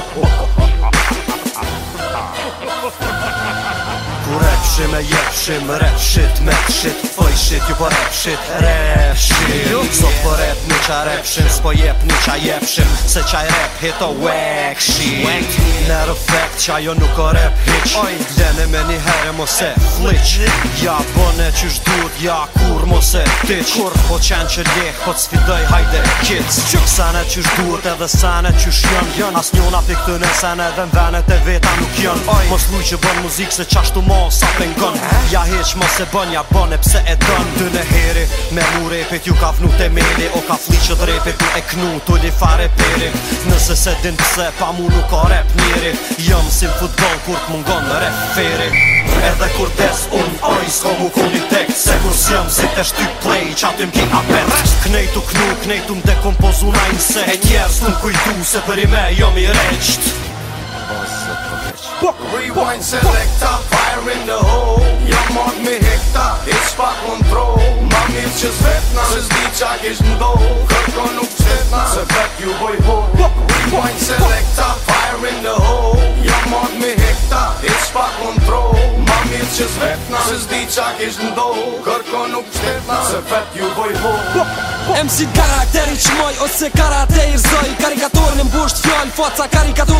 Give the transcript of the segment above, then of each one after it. oh, oh, oh. shim e jep shim Rap shit, me shit, fëj shit, ju po rap shit Rap shit Sot so po rap një qa rap shim S'po jep një qa jep shim Se qaj rap hit o wack shit Wack Nero fact qa jo nuk o rap hitch Oj, dene me një herë mose Flitch Ja bëne që shdut, ja kur mose Titch Kur po qen që leh, po të sfidoj hajde kids Qo sane që shdut edhe sane që shion Jon, as njona pikë të nësene dhe në venet e veta nuk jën Oj, mos luj që bën muzik se qashtu mos Sa lingon Ja hesh mos e bën, ja bën e pse e dën Ty në heri, me mu repit ju ka vnu temeli O ka fli që drepit ku e knu, tu li fare peri Nëse se din pse, pa mu nuk ka rep njeri Jëm si në futbol kur t'mungon në referi Edhe kur des un oj s'ko mu ku një tek Se kur s'jëm si të shty play që atim ki apet Knejtu knu, knejtu më dekompozu na inse E njerës nuk kujtu se për i me jom i reqt Po, po, Rewind po, selecta, fire in the hole Jam mod me hekta, it's pa control Ma mirë që zvetna, se zdi qa kish ndoh Kërko nuk qëtna, se vet ju boj ho po. po, Rewind po, fire in the hole Jam mod me hekta, it's pa control Ma mirë që zvetna, se zdi qa kish ndoh Kërko nuk qëtna, se vet ju boj ho po, po. MC karakteri qmoj, ose karate i rzoj Karikatorin mbusht fjall, foca karikatorin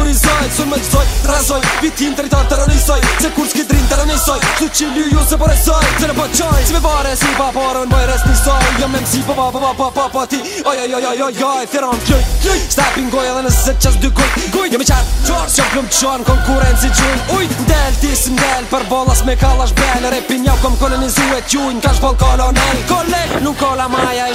soj, soj, razoj Vitin të rritar të rënisoj Se kur s'ki drin të rënisoj Su që lju ju se përësoj Se në pëqoj Si me vare si pa porën, Moj rës njësoj Jam e mësi pa pa pa pa pa pa pa ti Oj oj oj oj oj oj Thiron kjoj Kjoj Stepin goj edhe nëse qas dy kuj Kuj jemi qarë, qarë, Qar Qar qonë, Konkurenci gjun Uj Ndel tis ndel Për bolas me kalash bel Repin jau kom kolonizu e tjun Ka shbol kolonel Kole Nuk kola maja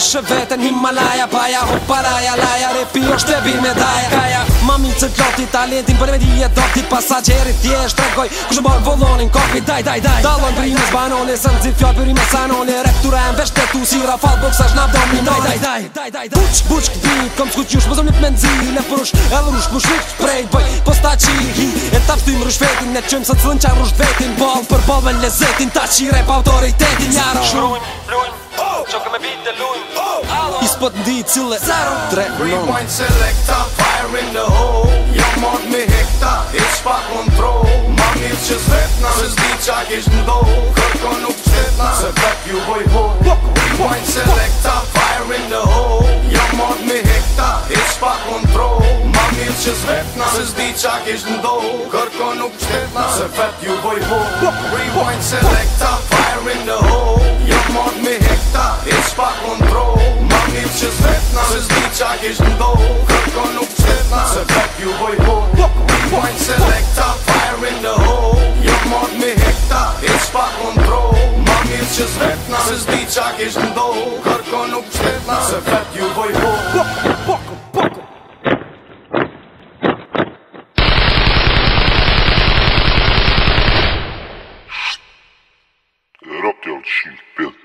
Himalaya Paja Hoparaja Laja Repi është e me daja Kaja Mami të gjoti talentin për e me di e doti Pasagjerit tje e shtregoj Kushe bërë volonin kopi daj daj daj Dalon brimës banone sën zi fjall për i me sanone Rektur e në si rafal boks ashtë nab domi Daj daj daj Buq buq këti kom s'ku qysh më zëm një pëmenzi Ne përush e lërush më shlik prej bëj Po s'ta qi hi e ta pëtim rrush vetin Ne qëm cëllën rrush vetin Bal për bal me lezetin ta qi pa autoritetin nj Oh, I oh! spot ndi cilë 0 3 1 1 1 more in the hole Jo mod me hekta, ish pa kontrol Ma mirë që zvetna, se zdi qa kish ndoll Kërko nuk qtetna, se pep ju hoj Rewind selecta, fire in the hole Jo mod me hekta, ish pa kontrol Ma mirë që zvetna, se zdi qa kish ndoll Kërko nuk qtetna, se pep ju hoj Rewind selecta, fire in the hole Jo mod me hekta, ish pa kontrol Ma I'm jeźdźbą Choć nóg przyzna, że you boy bo Point selector, fire in the hole Jak modny hektar, jest pa control Mam jeszcze zwet, nasze zlicza jeźdźbą Choć nóg przyzna, że tak you boy bo Boko, boko, Rock your chin, Bill.